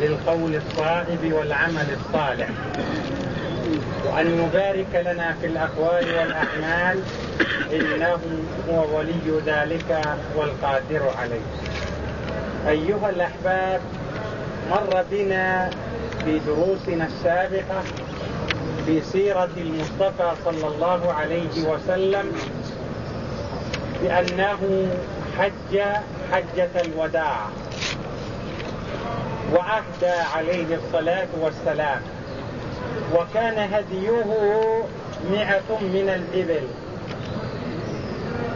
للقول الصائب والعمل الصالح. وأن يبارك لنا في الأقوال والأعمال إنه هو ولي ذلك والقادر عليه. أيها الأحباب مر بنا في دروسنا السابقة في سيرة المصطفى صلى الله عليه وسلم بأنه حج حجة الوداع. وأهدى عليه الصلاة والسلام. وكان هديه مئة من الإبل.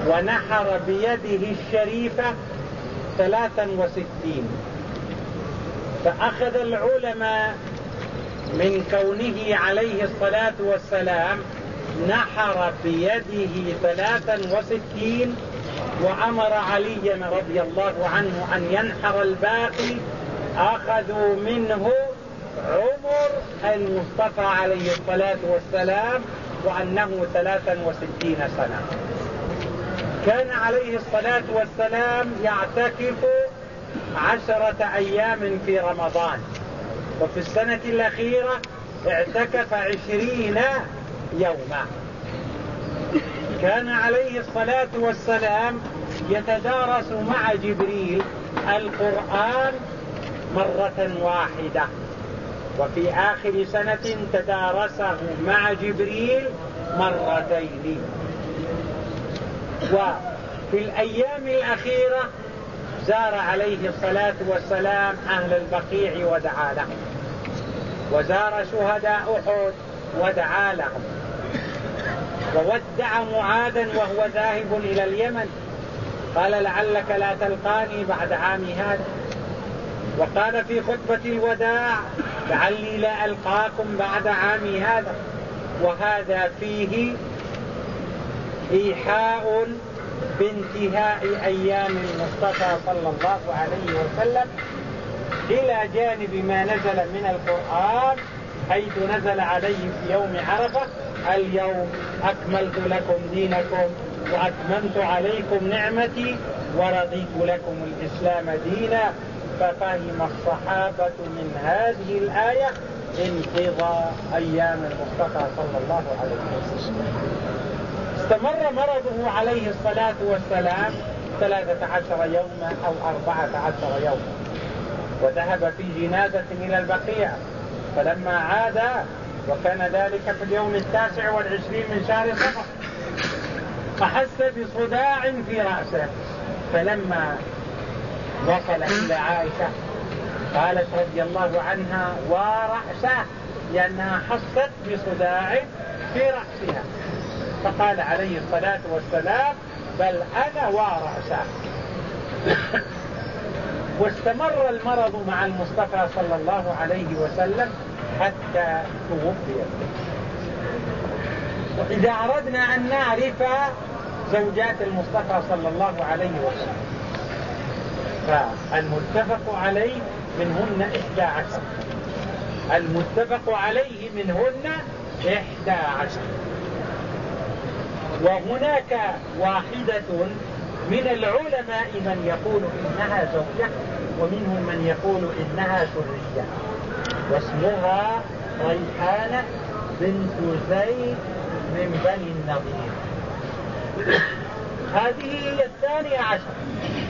ونحر بيده الشريفة ثلاثا وستين. فأخذ العلماء من كونه عليه الصلاة والسلام نحر بيده ثلاثا وستين وأمر عليا رضي الله عنه أن ينحر الباقي أخذوا منه عمر المصطفى عليه الصلاة والسلام وأنه ثلاثا وستين سنة. كان عليه الصلاة والسلام يعتكف عشرة أيام في رمضان. وفي السنة الأخيرة اعتكف عشرين يوما. كان عليه الصلاة والسلام يتدارس مع جبريل القرآن مرة واحدة. وفي آخر سنة تدارسه مع جبريل مرتين. وفي الأيام الأخيرة زار عليه الصلاة والسلام أهل البقيع ودعا لهم. وزار شهداء أحد ودعا لهم. وودع معاذا وهو ذاهب إلى اليمن. قال لعلك لا تلقاني بعد عامي هذا. وقال في خطبة الوداع لعلي لا ألقاكم بعد عامي هذا. وهذا فيه إيحاء بانتهاء أيام المصطفى صلى الله عليه وسلم إلى جانب ما نزل من القرآن حيث نزل عليه في يوم عرفة اليوم أكملت لكم دينكم وأتممت عليكم نعمتي ورضيت لكم الإسلام دينا. ففهم الصحابة من هذه الآية انقضاء أيام المصطفى صلى الله عليه وسلم. استمر مرضه عليه الصلاة والسلام ثلاثة عشر يوما أو أربعة عشر يوما. وذهب في جنازة إلى البقيع. فلما عاد وكان ذلك في اليوم التاسع والعشرين من شهر صفر فحس بصداع في رأسه. فلما وصل إلى عائشة. قالت رضي الله عنها ورأسه لأنها حست بصداع في رأسها. فقال عليه الصلاة والسلام بل أنا ورأسه. واستمر المرض مع المصطفى صلى الله عليه وسلم حتى توفي. وإذا أردنا أن نعرف زوجات المصطفى صلى الله عليه وسلم فالمتفق عليه منهن إحدى عشر. المتفق عليه منهن إحدى عشر. وهناك واحدة من العلماء من يقول إنها زوجة ومنهم من يقول إنها سرية واسمها ريحانة بنت زيد من بني النظير هذه هي الثانية عشر.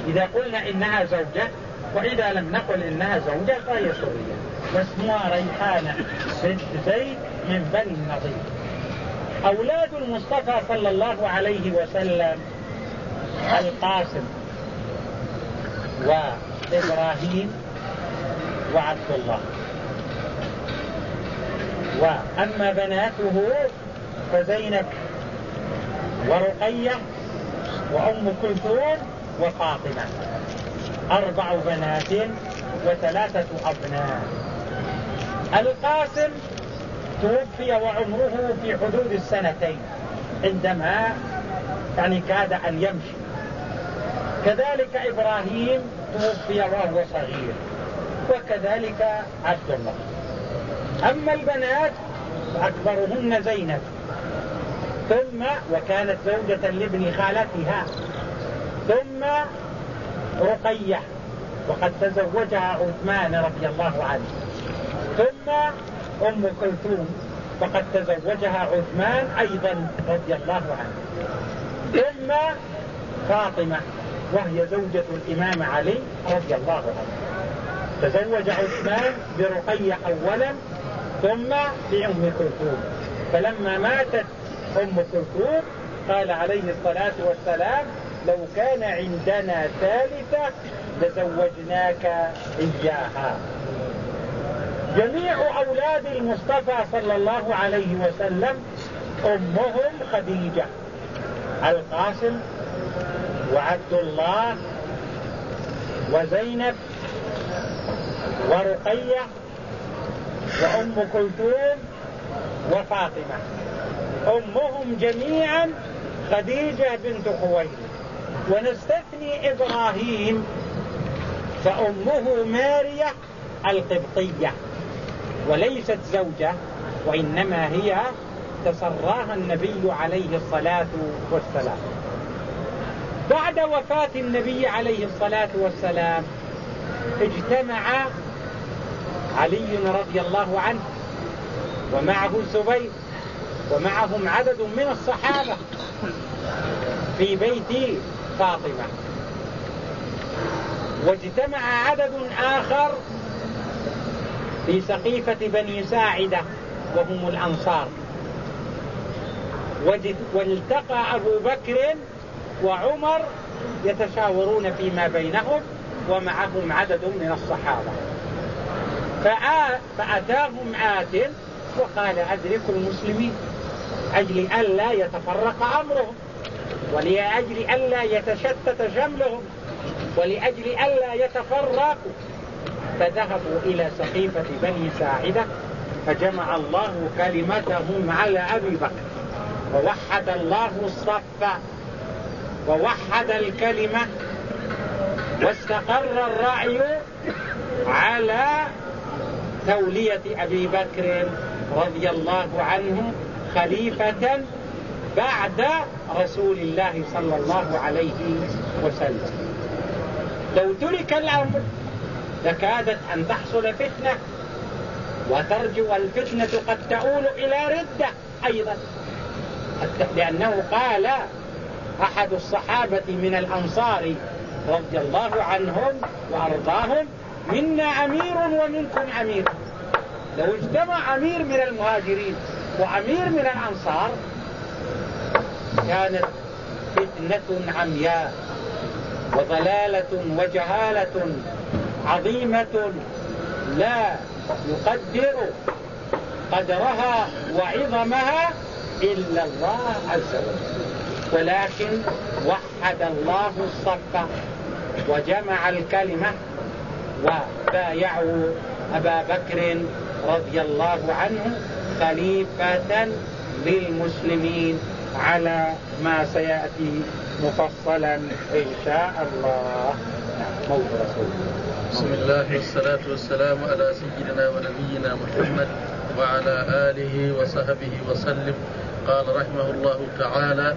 إذا قلنا إنها زوجة وإذا لم نقل إنها زوجة فهي سورية. واسمها ريحانة بنت زيد من بني النظير أولاد المصطفى صلى الله عليه وسلم القاسم وإبراهيم وعبد الله وأما بناته فزينب ورقية وأم كلثوم وفاطمة. أربع بنات وثلاثة أبناء. القاسم توفي وعمره في حدود السنتين عندما يعني كاد أن يمشي. كذلك إبراهيم توفي وهو صغير وكذلك عبد الله. أما البنات أكبرهن زينب. ثم وكانت زوجة لابن خالتها. ثم رقية وقد تزوجها عثمان رضي الله عنه. ثم أم كلثوم وقد تزوجها عثمان أيضا رضي الله عنه. ثم فاطمة وهي زوجة الإمام علي رضي الله عنه. تزوج عثمان برقية أولا ثم بأم كلثوم. فلما ماتت أم كلثوم قال عليه الصلاة والسلام لو كان عندنا ثالثة لزوجناك إياها. جميع أولاد المصطفى صلى الله عليه وسلم أمهم خديجة القاسم وعبد الله وزينب ورقية وأم كلثوم وفاطمة. أمهم جميعا خديجة بنت خويلد. ونستثني إبراهيم فأمه مارية القبطية وليست زوجة وإنما هي تسراها النبي عليه الصلاة والسلام. بعد وفاة النبي عليه الصلاة والسلام اجتمع علي رضي الله عنه ومعه الزبير ومعهم عدد من الصحابة في بيت فاطمة. واجتمع عدد آخر في سقيفة بني ساعدة وهم الأنصار. والتقى أبو بكر وعمر يتشاورون فيما بينهم ومعهم عدد من الصحابة. فأتاهم آت وقال أدركوا المسلمين أجل ألا يتفرق أمرهم. ولأجل ألا يتشتت شملهم ولأجل ألا يتفرقوا. فذهبوا إلى سقيفة بني ساعدة فجمع الله كلمتهم على أبي بكر ووحد الله الصف ووحد الكلمة واستقر الرأي على تولية أبي بكر رضي الله عنه خليفة بعد رسول الله صلى الله عليه وسلم. لو ترك الأمر لكادت أن تحصل فتنة وترجو الفتنة قد تؤول إلى ردة أيضا. لأنه قال أحد الصحابة من الأنصار رضي الله عنهم وأرضاهم منا أمير ومنكم أمير. لو اجتمع أمير من المهاجرين وأمير من الأنصار كانت فتنة عمياء وضلالة وجهالة عظيمة لا يقدر قدرها وعظمها إلا الله عز وجل. ولكن وحد الله الصف وجمع الكلمة وبايعوا أبا بكر رضي الله عنه خليفة للمسلمين. على ما سيأتي مفصلا إن شاء الله. موت رسول بسم الله والصلاة والسلام على سيدنا ونبينا محمد وعلى آله وصحبه وسلم. قال رحمه الله تعالى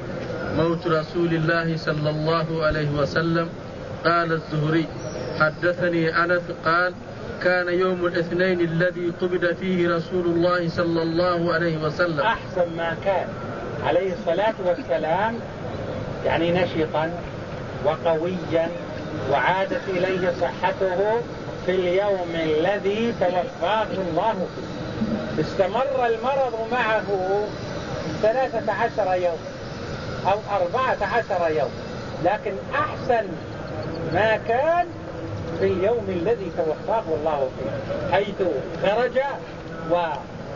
موت رسول الله صلى الله عليه وسلم. قال الزهري حدثني أنس قال كان يوم الاثنين الذي قبض فيه رسول الله صلى الله عليه وسلم. أحسن ما كان. عليه الصلاة والسلام يعني نشطا وقويا وعادت إليه صحته في اليوم الذي توفاه الله فيه. استمر المرض معه ثلاثة عشر يوم أو أربعة عشر يوم لكن أحسن ما كان في اليوم الذي توفاه الله فيه حيث خرج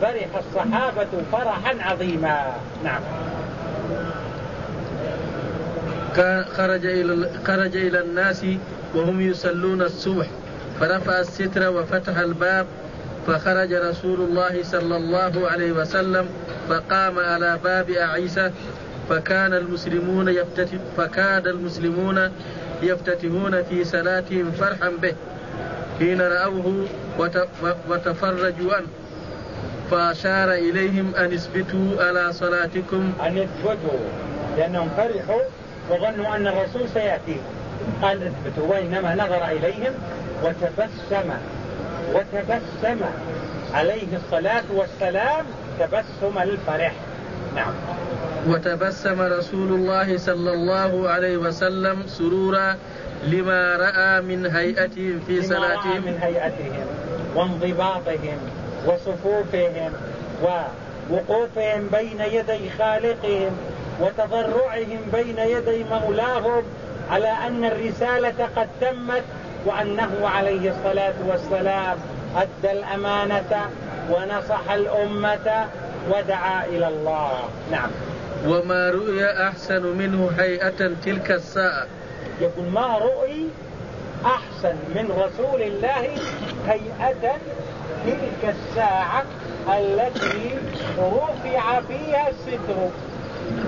وفرح الصحابة فرحا عظيما. نعم. خرج إلى خرج إلى الناس وهم يصلون الصبح فرفع الستر وفتح الباب فخرج رسول الله صلى الله عليه وسلم فقام على باب أعيسة فكان المسلمون يفتتح فكاد المسلمون يفتتحون في صلاتهم فرحا به. حين رأوه وتفرجوا عنه. فأشار إليهم أن اثبتوا على صلاتكم. أن يثبتوا لأنهم فرحوا وظنوا أن الرسول سيأتيهم قال اثبتوا وإنما نظر إليهم وتبسم وتبسم عليه الصلاة والسلام تبسم الفرح. نعم. وتبسم رسول الله صلى الله عليه وسلم سرورا لما رأى من هيئتهم في صلاتهم. من هيئتهم وانضباطهم. وصفوفهم ووقوفهم بين يدي خالقهم وتضرعهم بين يدي مولاهم على أن الرسالة قد تمت وأنه عليه الصلاة والسلام أدى الأمانة ونصح الأمة ودعا إلى الله. نعم. وما رؤي أحسن منه هيئة تلك الساعة؟ يقول ما رؤي أحسن من رسول الله هيئة تلك الساعة التي رفع فيها الستر.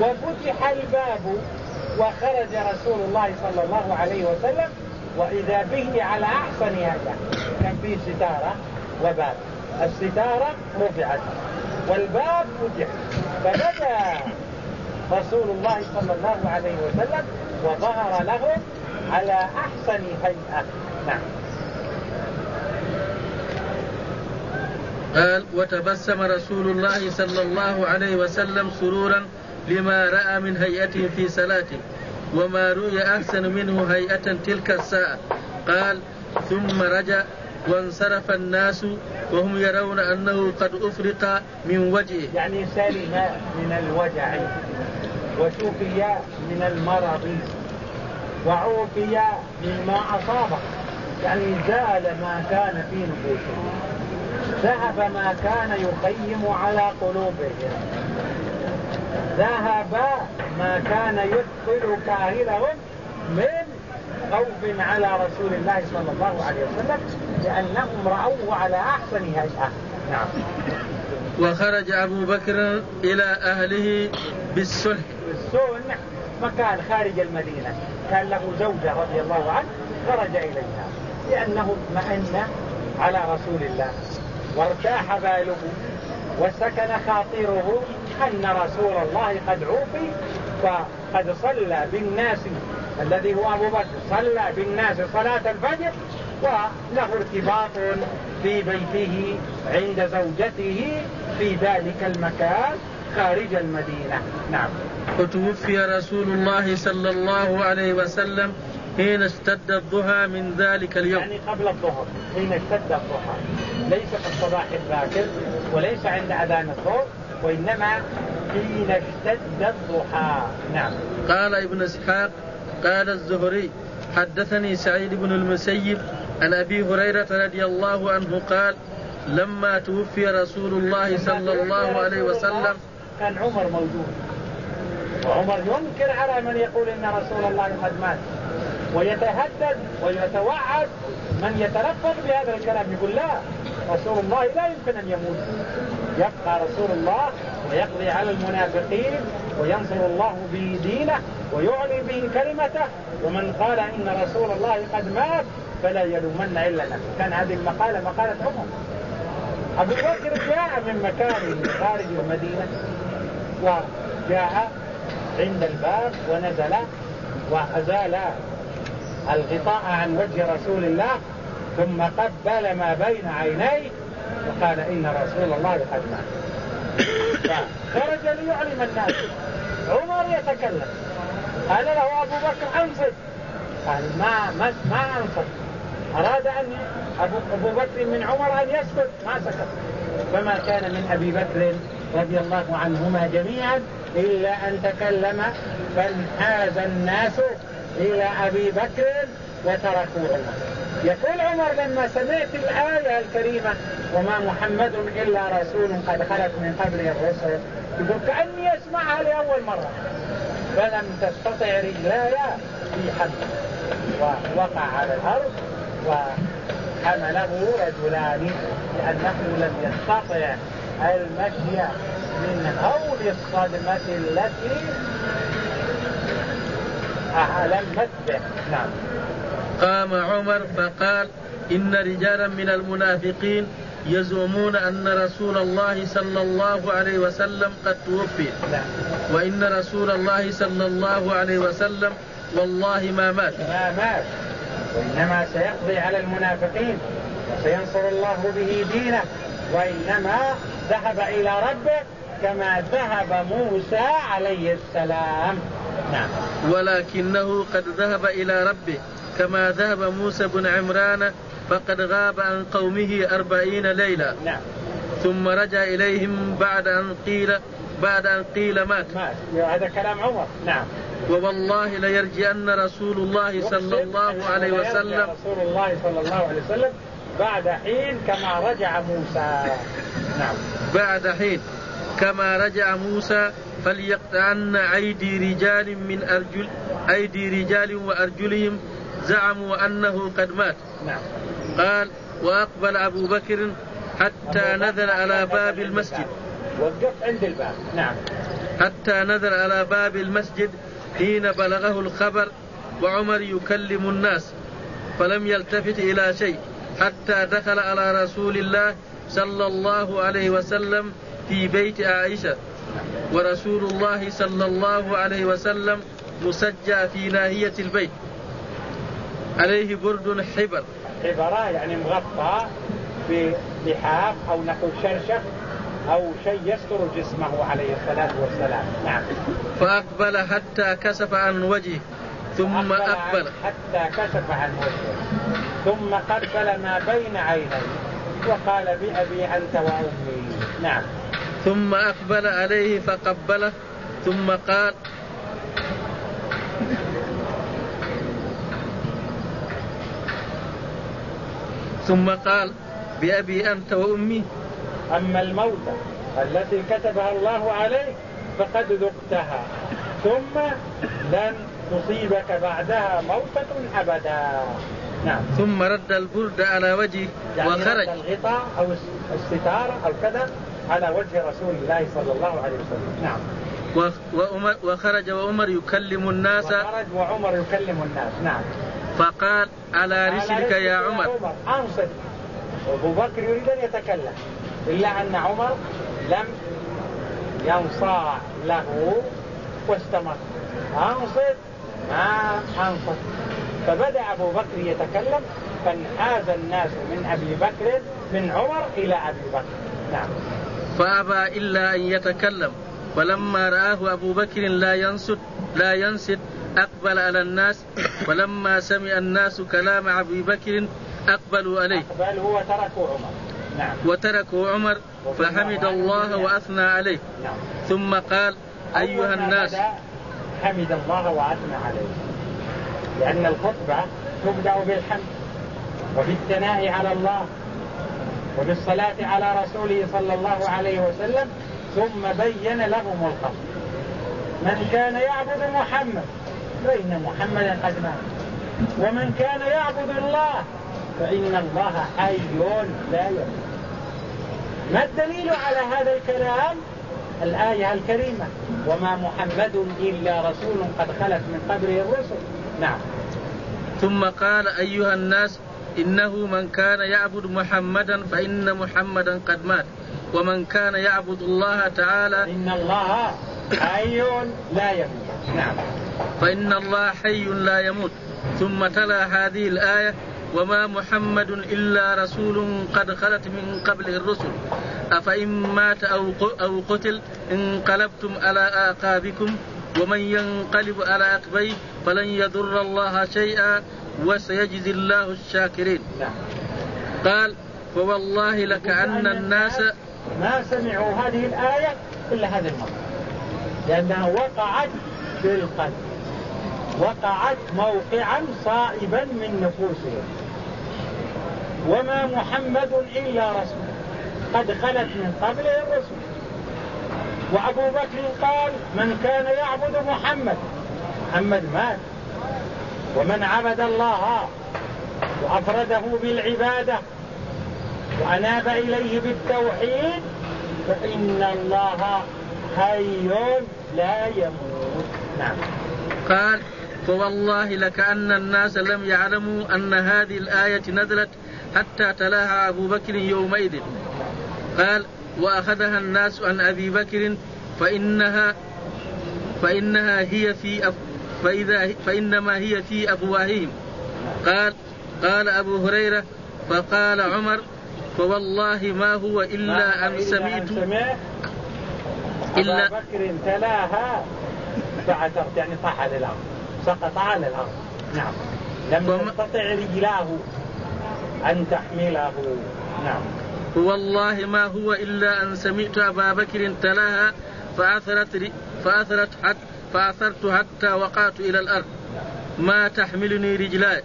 وفتح الباب وخرج رسول الله صلى الله عليه وسلم وإذا به على أحسن هذا كان فيه ستارة وباب. الستارة رفعت والباب فتح. فبدا رسول الله صلى الله عليه وسلم وظهر لهم على أحسن هيئة. نعم. قال وتبسم رسول الله صلى الله عليه وسلم سرورا لما رأى من هيئته في صلاته وما روي أحسن منه هيئة تلك الساعة. قال ثم رجع وانصرف الناس وهم يرون أنه قد أفرق من وجهه. يعني سلم من الوجع وشفي من المرض وعوفي مما أصابه. يعني زال ما كان في نفوسهم ذهب ما كان يخيم على قلوبهم. ذهب ما كان يدخل كاهلهم من خوف على رسول الله صلى الله عليه وسلم لأنهم رأوه على أحسن هيئة. نعم. وخرج أبو بكر إلى أهله بالسلح. بالسلح مكان خارج المدينة. كان له زوجة رضي الله عنه خرج إليها لأنه اطمأن على رسول الله. وارتاح باله وسكن خاطره أن رسول الله قد عوفي فقد صلى بالناس الذي هو أبو بكر. صلى بالناس صلاة الفجر وله ارتباط في بيته عند زوجته في ذلك المكان خارج المدينة. نعم. وتوفي رسول الله صلى الله عليه وسلم حين اشتد الضحى من ذلك اليوم. يعني قبل الظهر حين اشتد الضحى. ليس في الصباح الباكر وليس عند أذان الظهر وإنما حين اشتد الضحى. نعم. قال ابن إسحاق قال الزهري حدثني سعيد بن المسيب عن أبي هريرة رضي الله عنه قال لما توفي رسول الله صلى الله عليه وسلم. كان عمر موجود. وعمر ينكر على من يقول إن رسول الله قد مات. ويتهدد ويتوعد من يتلفظ بهذا الكلام. يقول لا رسول الله لا يمكن أن يموت. يبقى رسول الله ويقضي على المنافقين وينصر الله به دينه ويعلي به كلمته. ومن قال إن رسول الله قد مات فلا يلومن إلا نفسه. كان هذه المقالة مقالة عمر أبو بكر جاء من مكانه خارج المدينة وجاء عند الباب ونزل وأزال الغطاء عن وجه رسول الله ثم قبل ما بين عينيه وقال إن رسول الله قد مات. فخرج ليعلم الناس. عمر يتكلم. قال له أبو بكر أنصت. قال ما ما, ما أنصت. أراد أن أبو, أبو بكر من عمر أن يسكت ما سكت. فما كان من أبي بكر رضي الله عنهما جميعا إلا أن تكلم. فانحاز الناس إلى أبي بكر وتركوه. يقول عمر لما سمعت الآية الكريمة وما محمد إلا رسول قد خلت من قبله الرسل يقول كأني أسمعها لأول مرة. فلم تستطع رجلاي في حد ووقع على الأرض حمله رجلان لأنه لم يستطع المشي من هول الصدمة التي به نعم. قام عمر فقال إن رجالا من المنافقين يزعمون أن رسول الله صلى الله عليه وسلم قد توفي. نعم. وإن رسول الله صلى الله عليه وسلم والله ما مات. ما مات. وإنما سيقضي على المنافقين وسينصر الله به دينه. وإنما ذهب إلى ربه كما ذهب موسى عليه السلام. نعم. ولكنه قد ذهب إلى ربه كما ذهب موسى بن عمران فقد غاب عن قومه أربعين ليلة. نعم. ثم رجع إليهم بعد أن قيل بعد أن قيل مات. مات. هذا كلام عمر. نعم. ووالله ليرجعن رسول الله صلى الله عليه وسلم. رسول الله صلى الله عليه وسلم بعد حين كما رجع موسى. نعم. بعد حين كما رجع موسى فليقطعن أيدي رجال من أرجل أيدي رجال وأرجلهم زعموا أنه قد مات. نعم. قال وأقبل أبو بكر حتى نزل على باب المسجد. وقف عند الباب. نعم. حتى نزل على باب المسجد حين بلغه الخبر وعمر يكلم الناس فلم يلتفت إلى شيء حتى دخل على رسول الله صلى الله عليه وسلم في بيت عائشة. ورسول الله صلى الله عليه وسلم مسجى في ناهية البيت. عليه برد حبر. عبارة يعني مغطى بلحاف أو نقول شرشف أو شيء يستر جسمه عليه الصلاة والسلام. نعم. فأقبل حتى كسف عن وجهه ثم أقبل. حتى كشف عن وجهه ثم قبل ما بين عينيه وقال بأبي أنت وأمي. نعم. ثم أقبل عليه فقبله ثم قال ثم قال بأبي أنت وأمي. أما الموتى التي كتبها الله عليك فقد ذقتها ثم لن تصيبك بعدها موتة أبدا. نعم. ثم رد البرد على وجهه يعني وخرج. الغطاء أو الستارة أو كذا على وجه رسول الله صلى الله عليه وسلم. نعم. وأمر وخرج وعمر يكلم الناس. وخرج وعمر يكلم الناس. نعم. فقال على رسلك يا عمر. أنصت. أبو بكر يريد أن يتكلم. إلا أن عمر لم ينصاع له واستمر. أنصت. ما أنصت. فبدأ أبو بكر يتكلم فانحاز الناس من أبي بكر من عمر إلى أبي بكر. نعم. فأبى إلا أن يتكلم. ولما رآه أبو بكر لا ينصت لا ينصت أقبل على الناس. ولما سمع الناس كلام أبي بكر أقبلوا عليه. بل هو تركه عمر. نعم. وتركوا عمر فحمد الله وأثنى عليه. نعم. ثم قال أيها الناس. حمد الله وأثنى عليه. لأن الخطبة تبدأ بالحمد وبالثناء على الله وبالصلاة على رسوله صلى الله عليه وسلم ثم بين لهم القصد من كان يعبد محمد فإن محمدا قد مات. ومن كان يعبد الله فإن الله حي لا يموت. ما الدليل على هذا الكلام؟ الآية الكريمة وما محمد إلا رسول قد خلت من قبله الرسل. نعم. ثم قال أيها الناس إنه من كان يعبد محمدا فإن محمدا قد مات. ومن كان يعبد الله تعالى إن الله حي لا يموت. نعم. فإن الله حي لا يموت. ثم تلا هذه الآية وما محمد إلا رسول قد خلت من قبله الرسل. أفإن مات أو أو قتل انقلبتم على آقابكم. ومن ينقلب على عقبيه فلن يضر الله شيئا وسيجزي الله الشاكرين. نعم. قال فوالله لكأن الناس ما سمعوا هذه الآية إلا هذه المرة لأنها وقعت في القلب. وقعت موقعا صائبا من نفوسهم. وما محمد إلا رسول. قد خلت من قبله الرسل وأبو بكر قال من كان يعبد محمد محمد مات. ومن عبد الله وأفرده بالعبادة وأناب إليه بالتوحيد فإن الله حي لا يموت. نعم. قال فوالله لكأن الناس لم يعلموا أن هذه الآية نزلت حتى تلاها أبو بكر يومئذ. قال وأخذها الناس عن أبي بكر فإنها فإنها هي في أف فإذا فإنما هي في أفواههم. قال قال أبو هريرة فقال عمر فوالله ما هو إلا أن سمعت إلا أبا بكر تلاها فعثرت يعني طاح على الأرض سقط على الأرض. نعم. لم تستطع رجلاه أن تحمله. نعم. والله ما هو إلا أن سمعت أبا بكر تلاها فأثرت فأثرت حتى فأثرت حتى وقعت إلى الأرض. ما تحملني رجلاي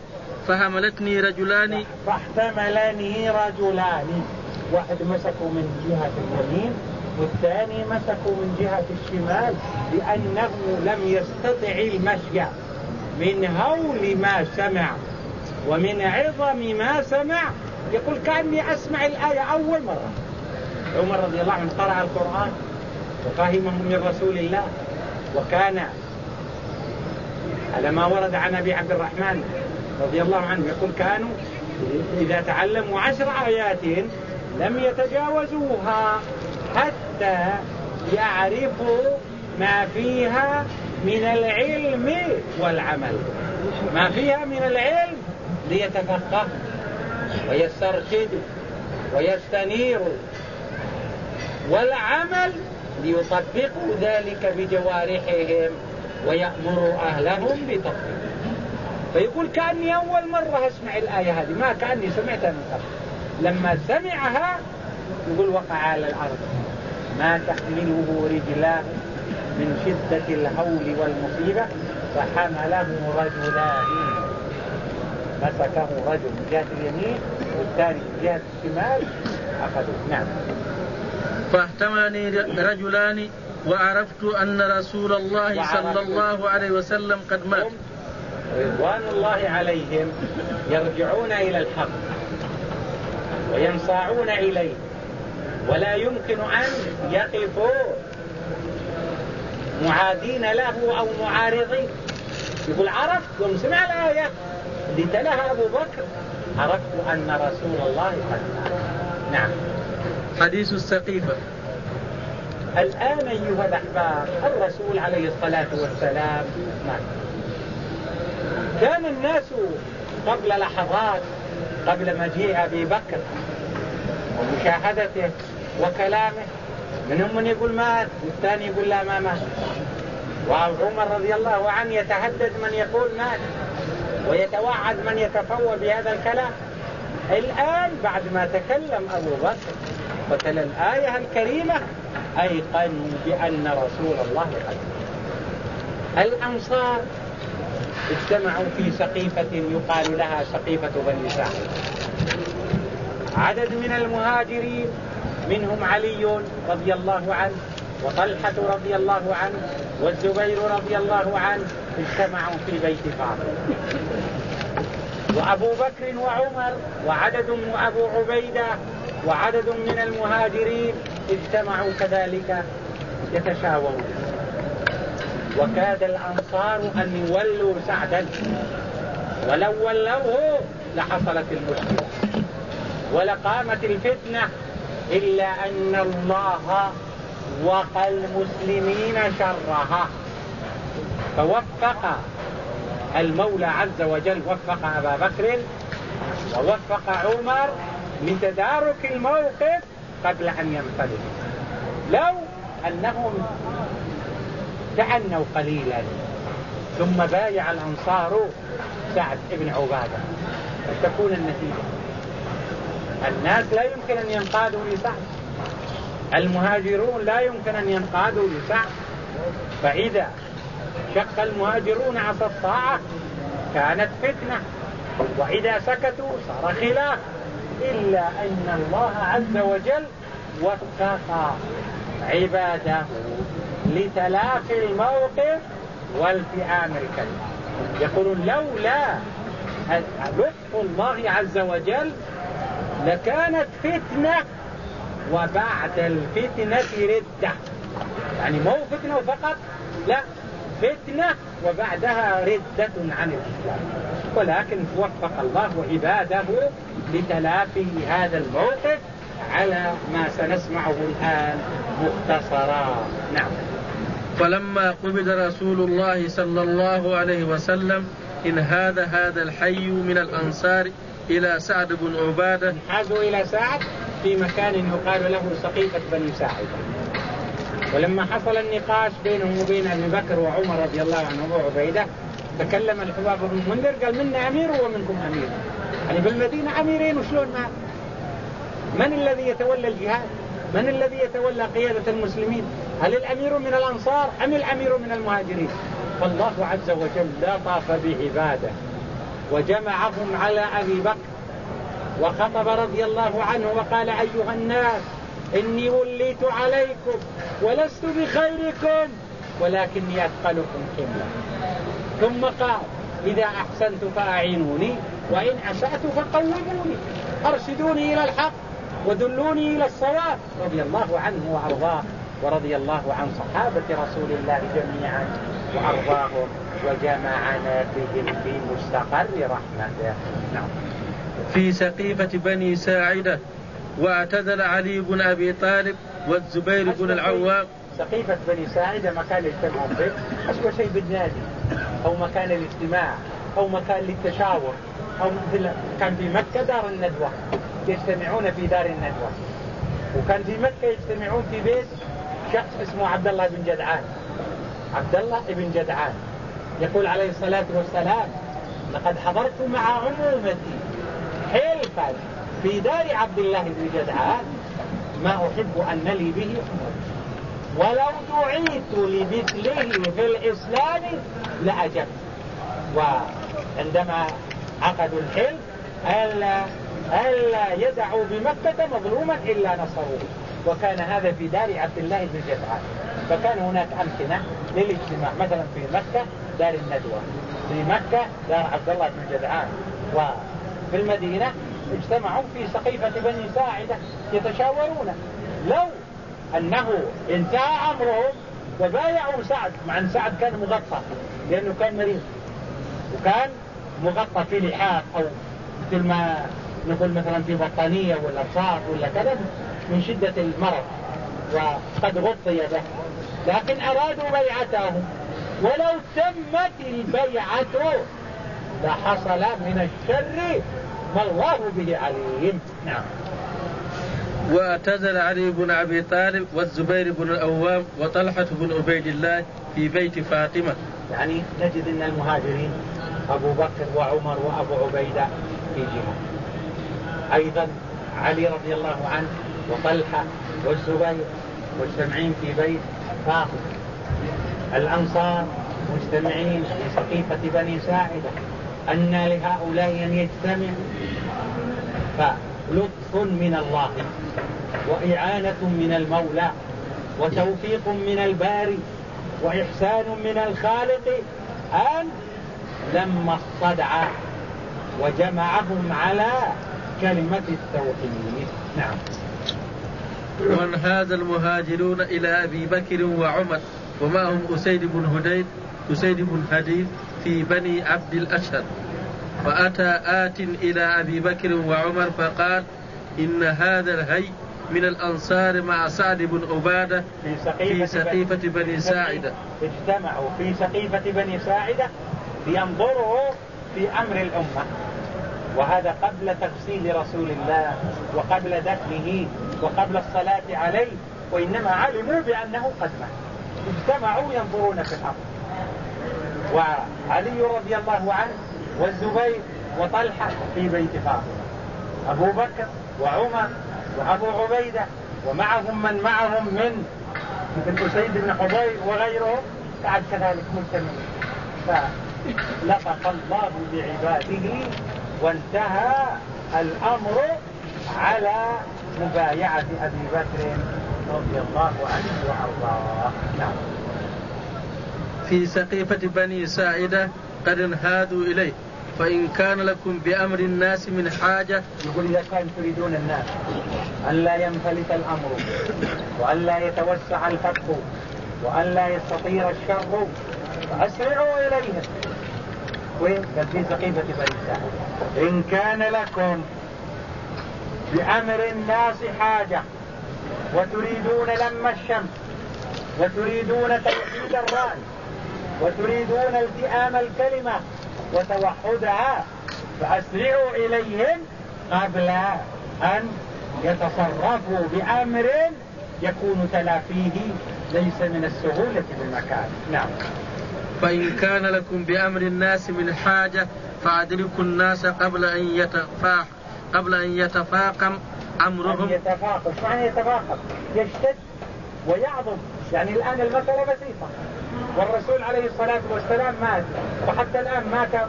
فحملتني رجلان. فاحتملني رجلان. واحد مسكوا من جهة اليمين والثاني مسكوا من جهة الشمال لأنه لم يستطع المشي. من هول ما سمع ومن عظم ما سمع يقول كأني أسمع الآية أول مرة. عمر رضي الله عنه قرأ القرآن وفهمه من رسول الله وكان على ما ورد عن أبي عبد الرحمن رضي الله عنه يقول كانوا إذا تعلموا عشر آيات لم يتجاوزوها حتى يعرفوا ما فيها من العلم والعمل. ما فيها من العلم ليتفقهوا. ويسترشدوا ويستنيروا والعمل ليطبقوا ذلك بجوارحهم ويأمروا أهلهم بتطبيقه. فيقول كأني أول مرة أسمع الآية هذه ما كأني سمعتها من قبل. لما سمعها يقول وقع على الأرض. ما تحمله رجلاه من شدة الهول والمصيبة؟ فحمله رجلان. مسكه رجل من جهة اليمين والثاني من جهة الشمال. أخذوه نعم. فاحتملني رجلان وعرفت أن رسول الله صلى الله عليه وسلم قد مات. رضوان الله عليهم يرجعون إلى الحق وينصاعون إليه ولا يمكن أن يقفوا معادين له أو معارضين يقول عرفت يوم سمع الآية اللي تلاها أبو بكر؟ عرفت أن رسول الله قد مات نعم. حديث السقيفة الآن أيها الأحباب الرسول عليه الصلاة والسلام مات كان الناس قبل لحظات قبل مجيء أبي بكر ومشاهدته وكلامه منهم من يقول مات والثاني يقول لا ما مات. وعمر رضي الله عنه يتهدد من يقول مات. ويتوعد من يتفوى بهذا الكلام. الآن بعد ما تكلم أبو بكر وتلا الآية الكريمة أيقنوا بأن رسول الله قد الأنصار اجتمعوا في سقيفة يقال لها سقيفة بني سعد. عدد من المهاجرين منهم علي رضي الله عنه وطلحة رضي الله عنه والزبير رضي الله عنه اجتمعوا في بيت فاطمة. وأبو بكر وعمر وعدد من أبو عبيدة وعدد من المهاجرين اجتمعوا كذلك يتشاورون. وكاد الأنصار أن يولوا سعدا. ولو ولوه لحصلت المشكلة. ولقامت الفتنة إلا أن الله وقى المسلمين شرها. فوفق المولى عز وجل وفق أبا بكر ووفق عمر لتدارك الموقف قبل أن ينفذوا. لو أنهم تعنوا قليلا ثم بايع الأنصار سعد بن عبادة تكون النتيجة. الناس لا يمكن أن ينقادوا لسعد. المهاجرون لا يمكن أن ينقادوا لسعد. فإذا شق المهاجرون عصا الطاعة كانت فتنة. وإذا سكتوا صار خلاف. إلا أن الله عز وجل وفق عباده لتلافي الموقف والتئام الكلمة يقولون لولا لطف الله عز وجل لكانت فتنة وبعد الفتنة ردة. يعني مو فتنة فقط لا فتنة وبعدها ردة عن الإسلام. ولكن وفق الله عباده لتلافي هذا الموقف على ما سنسمعه الآن مختصرا. نعم. فلما قبض رسول الله صلى الله عليه وسلم إن هذا هذا الحي من الأنصار إلى سعد بن عبادة. انحازوا إلى سعد. في مكان يقال له سقيفة بني ساعدة. ولما حصل النقاش بينهم وبين أبي بكر وعمر رضي الله عنه وعبيدة تكلم الحباب بن المنذر قال منا أمير ومنكم أمير. يعني بالمدينة أميرين وشلون ما؟ من الذي يتولى الجهاد؟ من الذي يتولى قيادة المسلمين؟ هل الأمير من الأنصار أم الأمير من المهاجرين؟ فالله عز وجل لطف بعباده وجمعهم على أبي بكر وخطب رضي الله عنه وقال أيها الناس إني وليت عليكم ولست بخيركم ولكني أثقلكم حملا ثم قال إذا أحسنت فأعينوني وإن أسأت فقوموني. أرشدوني إلى الحق ودلوني إلى الصواب. رضي الله عنه وأرضاه ورضي الله عن صحابة رسول الله جميعا وأرضاهم وجمعنا بهم في مستقر رحمته. نعم. في سقيفة بني ساعدة واعتزل علي بن أبي طالب والزبير بن العوام. سقيفة بني ساعدة مكان يجتمعون به شيء بالنادي أو مكان الاجتماع أو مكان للتشاور أو مثل كان في مكة دار الندوة يجتمعون في دار الندوة. وكان في مكة يجتمعون في بيت شخص اسمه عبد الله بن جدعان. عبد الله بن جدعان. يقول عليه الصلاة والسلام لقد حضرت مع عمومتي حلفا في دار عبد الله بن جدعان ما أحب أن لي به ولو دعيت لمثله في الإسلام لأجبت. وعندما عقدوا الحلف ألا, ألا يدعوا بمكة مظلوما إلا نصروه. وكان هذا في دار عبد الله بن جدعان. فكان هناك أمكنة للاجتماع. مثلا في مكة دار الندوة. في مكة دار عبد الله بن جدعان. وفي المدينة اجتمعوا في سقيفة بني ساعدة يتشاورون. لو أنه انتهى أمرهم وبايعوا سعد مع أن سعد كان مغطى لأنه كان مريض وكان مغطى في لحاف أو مثل ما نقول مثلا في بطانية ولا صار ولا كذا من شدة المرض وقد غطي به. لكن أرادوا بيعته ولو تمت البيعة لحصل من الشر ما الله به عليم نعم واعتزل علي بن أبي طالب والزبير بن الأوام وطلحة بن عبيد الله في بيت فاطمة. يعني نجد إن المهاجرين أبو بكر وعمر وأبو عبيدة في جهة. أيضا علي رضي الله عنه وطلحة والزبير مجتمعين في بيت فاطمة. الأنصار مجتمعين في سقيفة بني ساعدة. أن لهؤلاء أن يجتمعوا. فلطف من الله وإعانة من المولى وتوفيق من الباري وإحسان من الخالق أن لما الصدع وجمعهم على كلمة التوحيد. نعم. وانهاز المهاجرون إلى أبي بكر وعمر ومعهم أسيد بن هديد؟ أسيد بن هديد في بني عبد الأشهر فأتى آت إلى أبي بكر وعمر فقال إن هذا الهي من الأنصار مع سعد بن عبادة في سقيفة, في سقيفة بني ساعدة. اجتمعوا في سقيفة بني ساعدة لينظروا في أمر الأمة وهذا قبل تغسيل رسول الله وقبل دفنه وقبل الصلاة عليه وإنما علموا بأنه قد مات. اجتمعوا ينظرون في الأمر. وعلي رضي الله عنه والزبير وطلحة في بيت فاطمة. أبو بكر وعمر وأبو عبيدة ومعهم من معهم من مثل أسيد بن حضير وغيرهم. بعد كذلك مجتمعين فلطف الله بعباده وانتهى الأمر على مبايعة أبي بكر رضي الله عنه وأرضاه. نعم. في سقيفة بني ساعدة قد انهادوا إليه. فإن كان لكم بأمر الناس من حاجة يقول إذا كان تريدون الناس أن لا ينفلت الأمر وأن لا يتوسع الفتح وأن لا يستطير الشر فأسرعوا إليهم. وين؟ في سقيفة بني إن كان لكم بأمر الناس حاجة وتريدون لم الشمس وتريدون توحيد الرأي وتريدون التئام الكلمة وتوحدها فأسرعوا إليهم قبل أن يتصرفوا بأمر يكون تلافيه ليس من السهولة بالمكان نعم. فإن كان لكم بأمر الناس من حاجة فأدركوا الناس قبل أن يتفاق قبل أن يتفاقم أمرهم. أن يتفاقم. معنى يتفاقم؟ يشتد ويعظم. يعني الآن المسألة بسيطة. والرسول عليه الصلاة والسلام مات وحتى الآن مات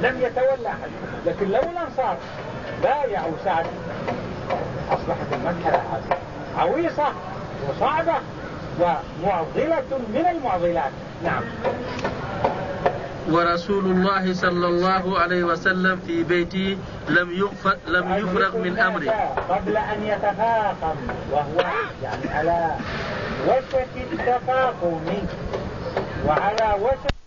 لم يتولى أحد. لكن لو الأنصار بايعوا سعد أصبحت المسألة عويصة وصعبة ومعضلة من المعضلات. نعم. ورسول الله صلى الله عليه وسلم في بيته لم يغفر لم يفرغ من أمره. قبل أن يتفاقم وهو يعني على وشك التفاقم. وعلى وشك